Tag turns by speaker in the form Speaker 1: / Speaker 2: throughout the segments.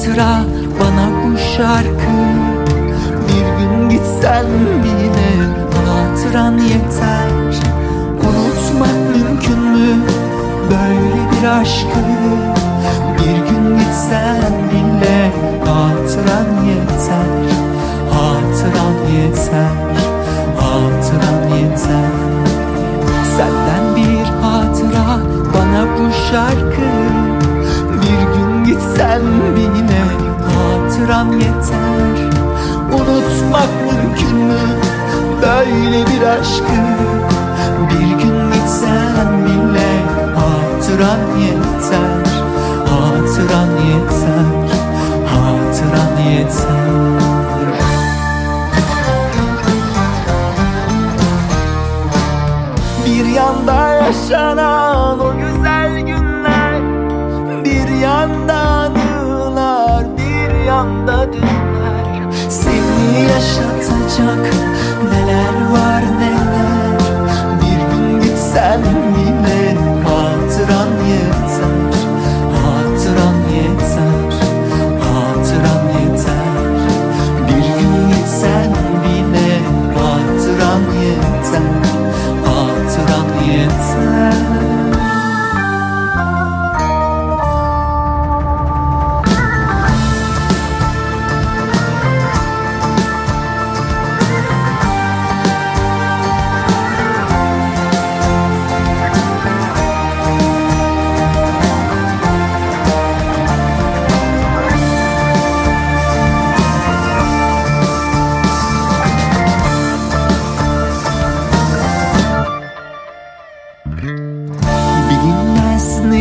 Speaker 1: hatıra bana bu şarkı. Bir gün gitsen bile hatıran yeter. Unutmak mümkün mü böyle bir aşkı? Bir gün gitsen bile hatıran yeter. Hatıran yeter Hatıran yeter. Senden bir hatıra bana bu şarkı. Bir gün gitsen bile hatıram yeter. Unutmak mümkün mü? Böyle bir aşkı. Bir gün gitsen bile hatıran yeter. Hatıran yeter. Hatıran yeter. Bir yanda yaşanan o güzel günler Bir yanda bir yanda dünler Seni yaşatacak neler var neler. Bir gün gitsen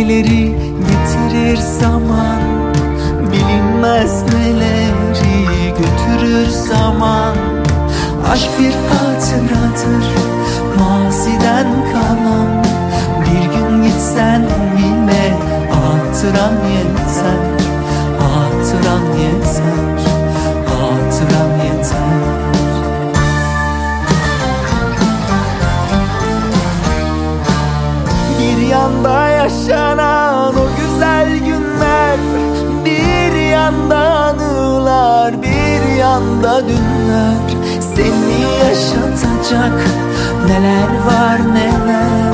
Speaker 1: neleri getirir zaman Bilinmez neleri götürür zaman. Aşk bir hatıradır maziden kalan. Bir gün gitsen bile hatıran yeter Hatıran yeter Hatıran yeter yaşanan o güzel günler. Bir yanda anılar bir yanda dünler. Seni yaşatacak neler var neler